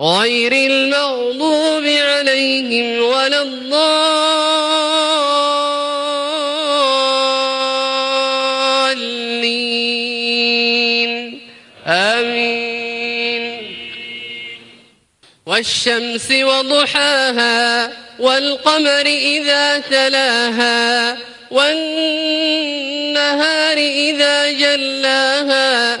غير المغضوب عليهم ولا الضالين. آمين. والشمس وضحاها والقمر إذا تلاها والنهار إذا جلاها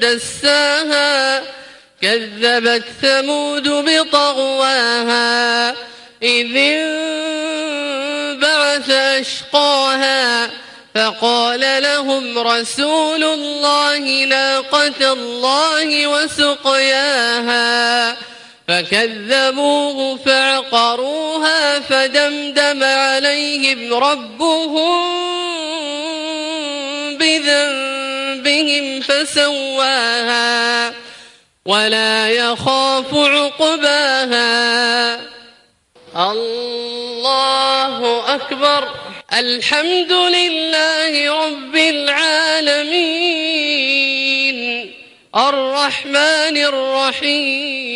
دساها كذبت ثمود بطغواها. إذ انبعث أشقاها فقال لهم رسول الله ناقة الله وسقياها. فكذبوه فعقروها فدمدم عليهم ربهم بذنبهم فسواها ولا يخاف عقباها. الله أكبر. الحمد لله رب العالمين. الرحمن الرحيم.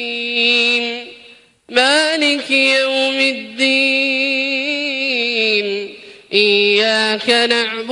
مالك يوم الدين. إياك